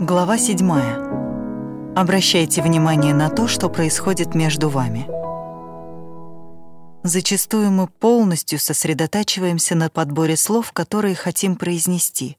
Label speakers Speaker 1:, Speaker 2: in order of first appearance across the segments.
Speaker 1: Глава 7. Обращайте внимание на то, что происходит между вами. Зачастую мы полностью сосредотачиваемся на подборе слов, которые хотим произнести,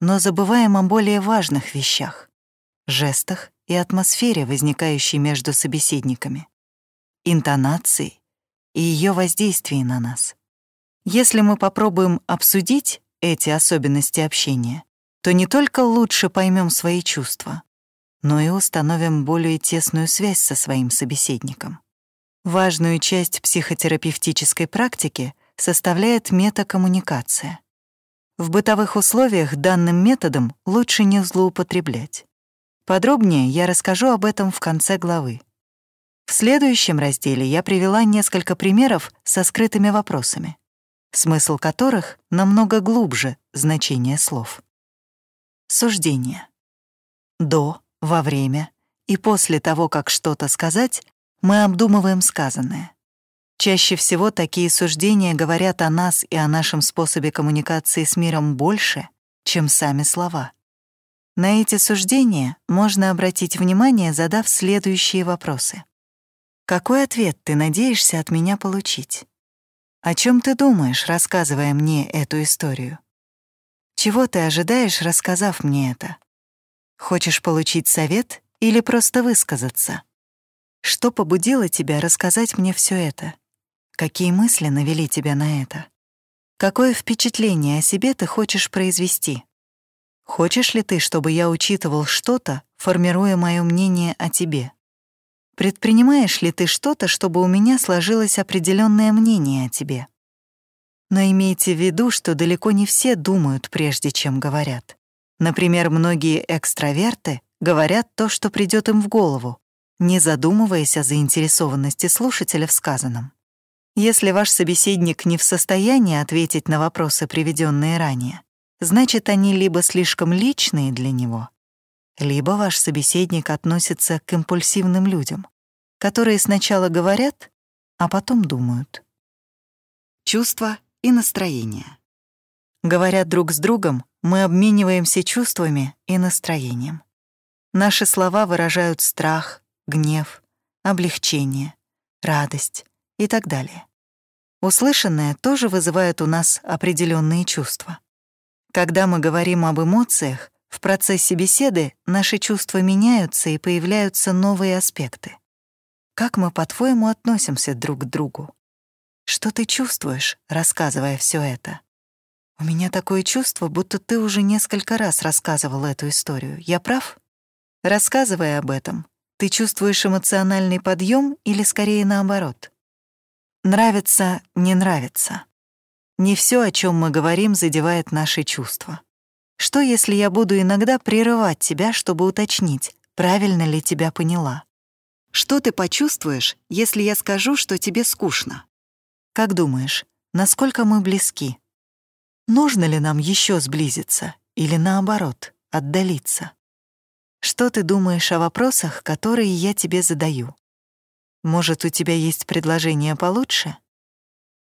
Speaker 1: но забываем о более важных вещах — жестах и атмосфере, возникающей между собеседниками, интонацией и ее воздействии на нас. Если мы попробуем обсудить эти особенности общения, то не только лучше поймем свои чувства, но и установим более тесную связь со своим собеседником. Важную часть психотерапевтической практики составляет метакоммуникация. В бытовых условиях данным методом лучше не злоупотреблять. Подробнее я расскажу об этом в конце главы. В следующем разделе я привела несколько примеров со скрытыми вопросами, смысл которых намного глубже значения слов. Суждение. До, во время и после того, как что-то сказать, мы обдумываем сказанное. Чаще всего такие суждения говорят о нас и о нашем способе коммуникации с миром больше, чем сами слова. На эти суждения можно обратить внимание, задав следующие вопросы. Какой ответ ты надеешься от меня получить? О чем ты думаешь, рассказывая мне эту историю? Чего ты ожидаешь, рассказав мне это? Хочешь получить совет или просто высказаться? Что побудило тебя рассказать мне все это? Какие мысли навели тебя на это? Какое впечатление о себе ты хочешь произвести? Хочешь ли ты, чтобы я учитывал что-то, формируя мое мнение о тебе? Предпринимаешь ли ты что-то, чтобы у меня сложилось определенное мнение о тебе? Но имейте в виду, что далеко не все думают, прежде чем говорят. Например, многие экстраверты говорят то, что придет им в голову, не задумываясь о заинтересованности слушателя в сказанном. Если ваш собеседник не в состоянии ответить на вопросы, приведенные ранее, значит, они либо слишком личные для него, либо ваш собеседник относится к импульсивным людям, которые сначала говорят, а потом думают. Чувства и настроение. Говоря друг с другом, мы обмениваемся чувствами и настроением. Наши слова выражают страх, гнев, облегчение, радость и так далее. Услышанное тоже вызывает у нас определенные чувства. Когда мы говорим об эмоциях, в процессе беседы наши чувства меняются и появляются новые аспекты. Как мы, по-твоему, относимся друг к другу? Что ты чувствуешь, рассказывая все это? У меня такое чувство, будто ты уже несколько раз рассказывал эту историю. Я прав? Рассказывая об этом, ты чувствуешь эмоциональный подъем или скорее наоборот? Нравится, не нравится. Не все, о чем мы говорим, задевает наши чувства. Что, если я буду иногда прерывать тебя, чтобы уточнить, правильно ли тебя поняла? Что ты почувствуешь, если я скажу, что тебе скучно? Как думаешь, насколько мы близки? Нужно ли нам еще сблизиться или наоборот, отдалиться? Что ты думаешь о вопросах, которые я тебе задаю? Может, у тебя есть предложение получше?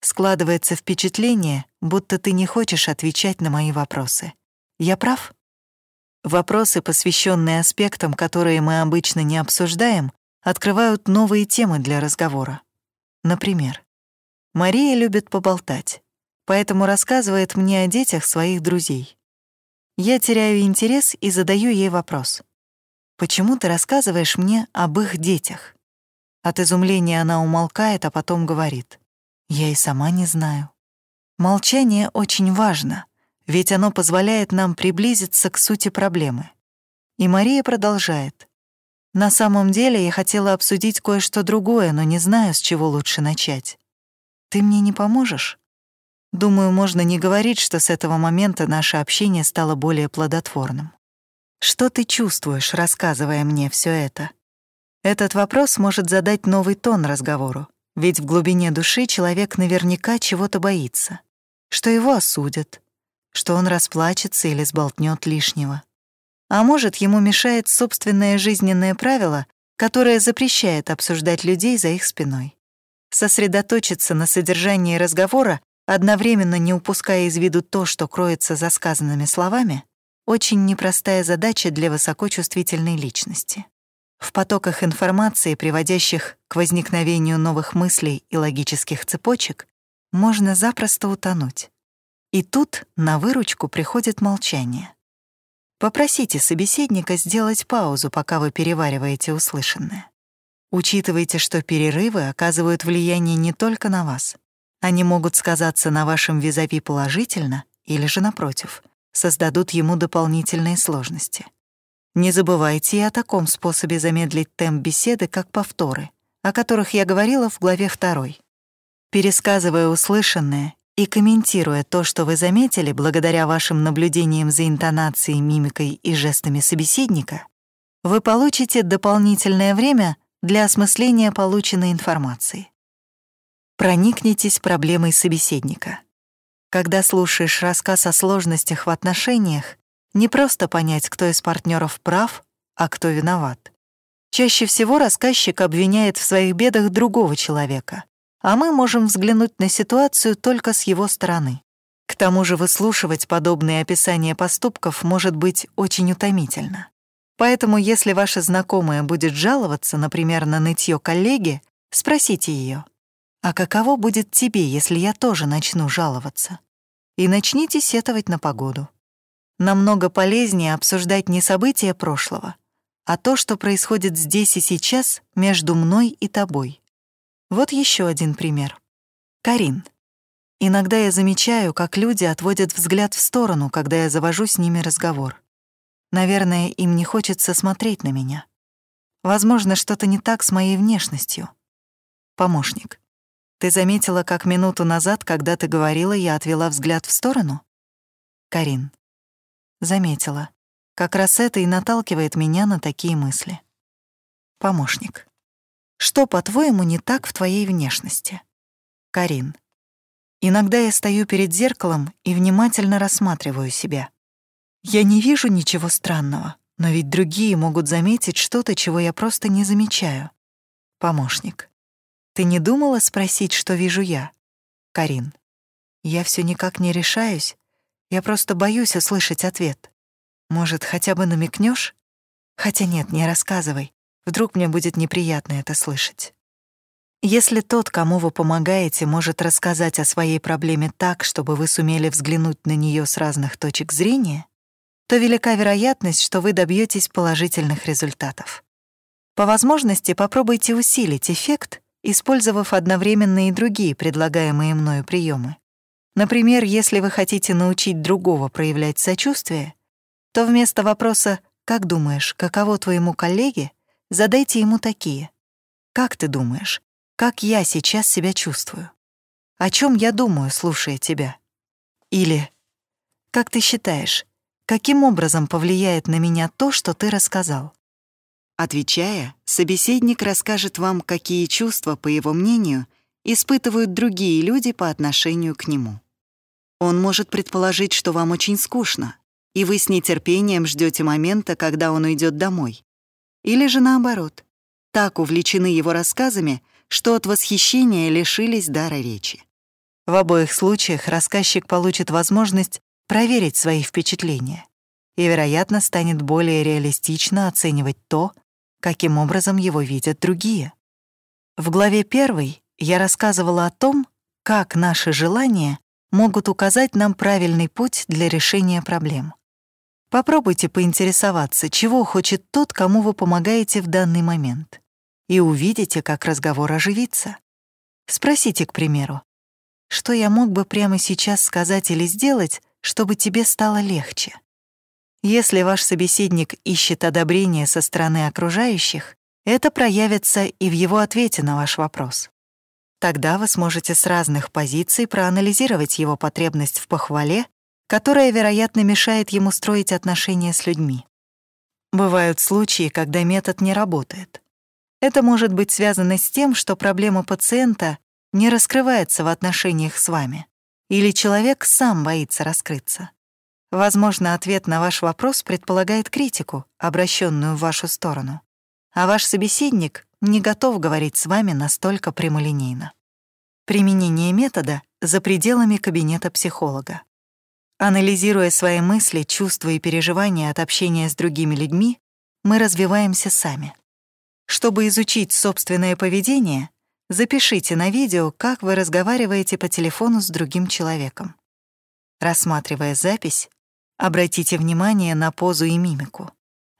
Speaker 1: Складывается впечатление, будто ты не хочешь отвечать на мои вопросы. Я прав? Вопросы, посвященные аспектам, которые мы обычно не обсуждаем, открывают новые темы для разговора. Например, Мария любит поболтать, поэтому рассказывает мне о детях своих друзей. Я теряю интерес и задаю ей вопрос. «Почему ты рассказываешь мне об их детях?» От изумления она умолкает, а потом говорит. «Я и сама не знаю». Молчание очень важно, ведь оно позволяет нам приблизиться к сути проблемы. И Мария продолжает. «На самом деле я хотела обсудить кое-что другое, но не знаю, с чего лучше начать. Ты мне не поможешь? Думаю, можно не говорить, что с этого момента наше общение стало более плодотворным. Что ты чувствуешь, рассказывая мне все это? Этот вопрос может задать новый тон разговору, ведь в глубине души человек наверняка чего-то боится, что его осудят, что он расплачется или сболтнет лишнего. А может, ему мешает собственное жизненное правило, которое запрещает обсуждать людей за их спиной. Сосредоточиться на содержании разговора, одновременно не упуская из виду то, что кроется за сказанными словами, очень непростая задача для высокочувствительной личности. В потоках информации, приводящих к возникновению новых мыслей и логических цепочек, можно запросто утонуть. И тут на выручку приходит молчание. Попросите собеседника сделать паузу, пока вы перевариваете услышанное. Учитывайте, что перерывы оказывают влияние не только на вас. Они могут сказаться на вашем визави положительно или же, напротив, создадут ему дополнительные сложности. Не забывайте и о таком способе замедлить темп беседы, как повторы, о которых я говорила в главе 2. Пересказывая услышанное и комментируя то, что вы заметили благодаря вашим наблюдениям за интонацией, мимикой и жестами собеседника, вы получите дополнительное время для осмысления полученной информации. Проникнитесь проблемой собеседника. Когда слушаешь рассказ о сложностях в отношениях, не просто понять, кто из партнеров прав, а кто виноват. Чаще всего рассказчик обвиняет в своих бедах другого человека, а мы можем взглянуть на ситуацию только с его стороны. К тому же выслушивать подобные описания поступков может быть очень утомительно. Поэтому если ваша знакомая будет жаловаться, например, на нытье коллеги, спросите ее, а каково будет тебе, если я тоже начну жаловаться? И начните сетовать на погоду. Намного полезнее обсуждать не события прошлого, а то, что происходит здесь и сейчас между мной и тобой. Вот еще один пример. Карин. Иногда я замечаю, как люди отводят взгляд в сторону, когда я завожу с ними разговор. Наверное, им не хочется смотреть на меня. Возможно, что-то не так с моей внешностью. Помощник. Ты заметила, как минуту назад, когда ты говорила, я отвела взгляд в сторону? Карин. Заметила. Как раз это и наталкивает меня на такие мысли. Помощник. Что, по-твоему, не так в твоей внешности? Карин. Иногда я стою перед зеркалом и внимательно рассматриваю себя. Я не вижу ничего странного, но ведь другие могут заметить что-то, чего я просто не замечаю. Помощник. Ты не думала спросить, что вижу я? Карин. Я все никак не решаюсь. Я просто боюсь услышать ответ. Может, хотя бы намекнешь? Хотя нет, не рассказывай. Вдруг мне будет неприятно это слышать. Если тот, кому вы помогаете, может рассказать о своей проблеме так, чтобы вы сумели взглянуть на нее с разных точек зрения, то велика вероятность, что вы добьетесь положительных результатов. По возможности попробуйте усилить эффект, использовав одновременно и другие предлагаемые мною приемы. Например, если вы хотите научить другого проявлять сочувствие, то вместо вопроса «Как думаешь, каково твоему коллеге?» Задайте ему такие. «Как ты думаешь, как я сейчас себя чувствую? О чем я думаю, слушая тебя?» Или «Как ты считаешь, каким образом повлияет на меня то, что ты рассказал?» Отвечая, собеседник расскажет вам, какие чувства, по его мнению, испытывают другие люди по отношению к нему. Он может предположить, что вам очень скучно, и вы с нетерпением ждете момента, когда он уйдет домой. Или же наоборот, так увлечены его рассказами, что от восхищения лишились дара речи. В обоих случаях рассказчик получит возможность проверить свои впечатления и, вероятно, станет более реалистично оценивать то, каким образом его видят другие. В главе первой я рассказывала о том, как наши желания могут указать нам правильный путь для решения проблем. Попробуйте поинтересоваться, чего хочет тот, кому вы помогаете в данный момент, и увидите, как разговор оживится. Спросите, к примеру, что я мог бы прямо сейчас сказать или сделать, чтобы тебе стало легче. Если ваш собеседник ищет одобрения со стороны окружающих, это проявится и в его ответе на ваш вопрос. Тогда вы сможете с разных позиций проанализировать его потребность в похвале которая, вероятно, мешает ему строить отношения с людьми. Бывают случаи, когда метод не работает. Это может быть связано с тем, что проблема пациента не раскрывается в отношениях с вами, или человек сам боится раскрыться. Возможно, ответ на ваш вопрос предполагает критику, обращенную в вашу сторону, а ваш собеседник не готов говорить с вами настолько прямолинейно. Применение метода за пределами кабинета психолога. Анализируя свои мысли, чувства и переживания от общения с другими людьми, мы развиваемся сами. Чтобы изучить собственное поведение, запишите на видео, как вы разговариваете по телефону с другим человеком. Рассматривая запись, обратите внимание на позу и мимику.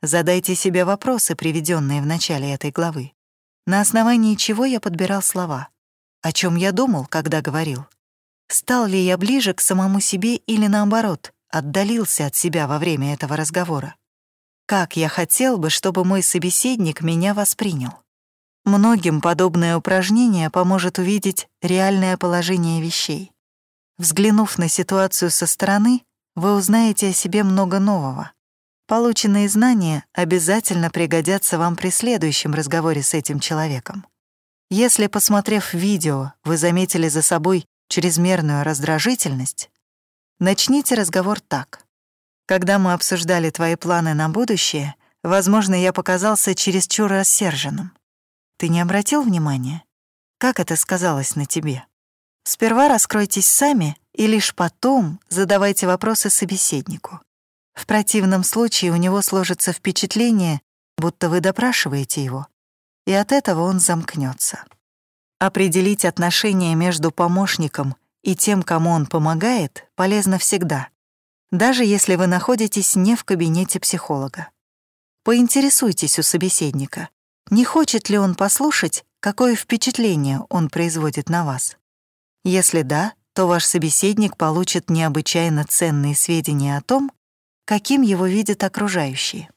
Speaker 1: Задайте себе вопросы, приведенные в начале этой главы. На основании чего я подбирал слова? О чем я думал, когда говорил? Стал ли я ближе к самому себе или наоборот, отдалился от себя во время этого разговора? Как я хотел бы, чтобы мой собеседник меня воспринял? Многим подобное упражнение поможет увидеть реальное положение вещей. Взглянув на ситуацию со стороны, вы узнаете о себе много нового. Полученные знания обязательно пригодятся вам при следующем разговоре с этим человеком. Если, посмотрев видео, вы заметили за собой чрезмерную раздражительность, начните разговор так. Когда мы обсуждали твои планы на будущее, возможно, я показался чересчур рассерженным. Ты не обратил внимания? Как это сказалось на тебе? Сперва раскройтесь сами и лишь потом задавайте вопросы собеседнику. В противном случае у него сложится впечатление, будто вы допрашиваете его, и от этого он замкнется. Определить отношения между помощником и тем, кому он помогает, полезно всегда, даже если вы находитесь не в кабинете психолога. Поинтересуйтесь у собеседника, не хочет ли он послушать, какое впечатление он производит на вас. Если да, то ваш собеседник получит необычайно ценные сведения о том, каким его видят окружающие.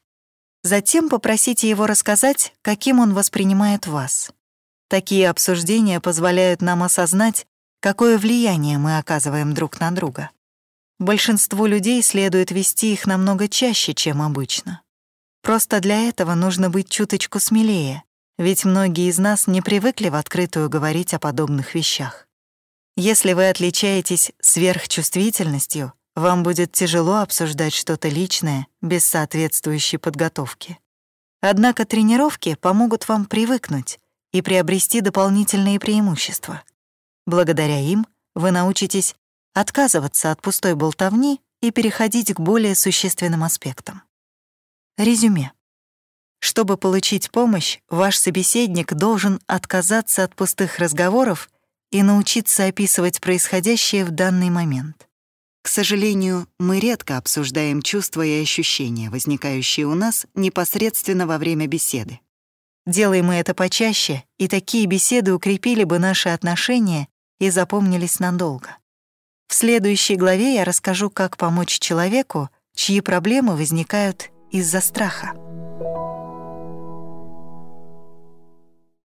Speaker 1: Затем попросите его рассказать, каким он воспринимает вас. Такие обсуждения позволяют нам осознать, какое влияние мы оказываем друг на друга. Большинству людей следует вести их намного чаще, чем обычно. Просто для этого нужно быть чуточку смелее, ведь многие из нас не привыкли в открытую говорить о подобных вещах. Если вы отличаетесь сверхчувствительностью, вам будет тяжело обсуждать что-то личное без соответствующей подготовки. Однако тренировки помогут вам привыкнуть и приобрести дополнительные преимущества. Благодаря им вы научитесь отказываться от пустой болтовни и переходить к более существенным аспектам. Резюме. Чтобы получить помощь, ваш собеседник должен отказаться от пустых разговоров и научиться описывать происходящее в данный момент. К сожалению, мы редко обсуждаем чувства и ощущения, возникающие у нас непосредственно во время беседы. Делаем мы это почаще, и такие беседы укрепили бы наши отношения и запомнились надолго. В следующей главе я расскажу, как помочь человеку, чьи проблемы возникают из-за страха.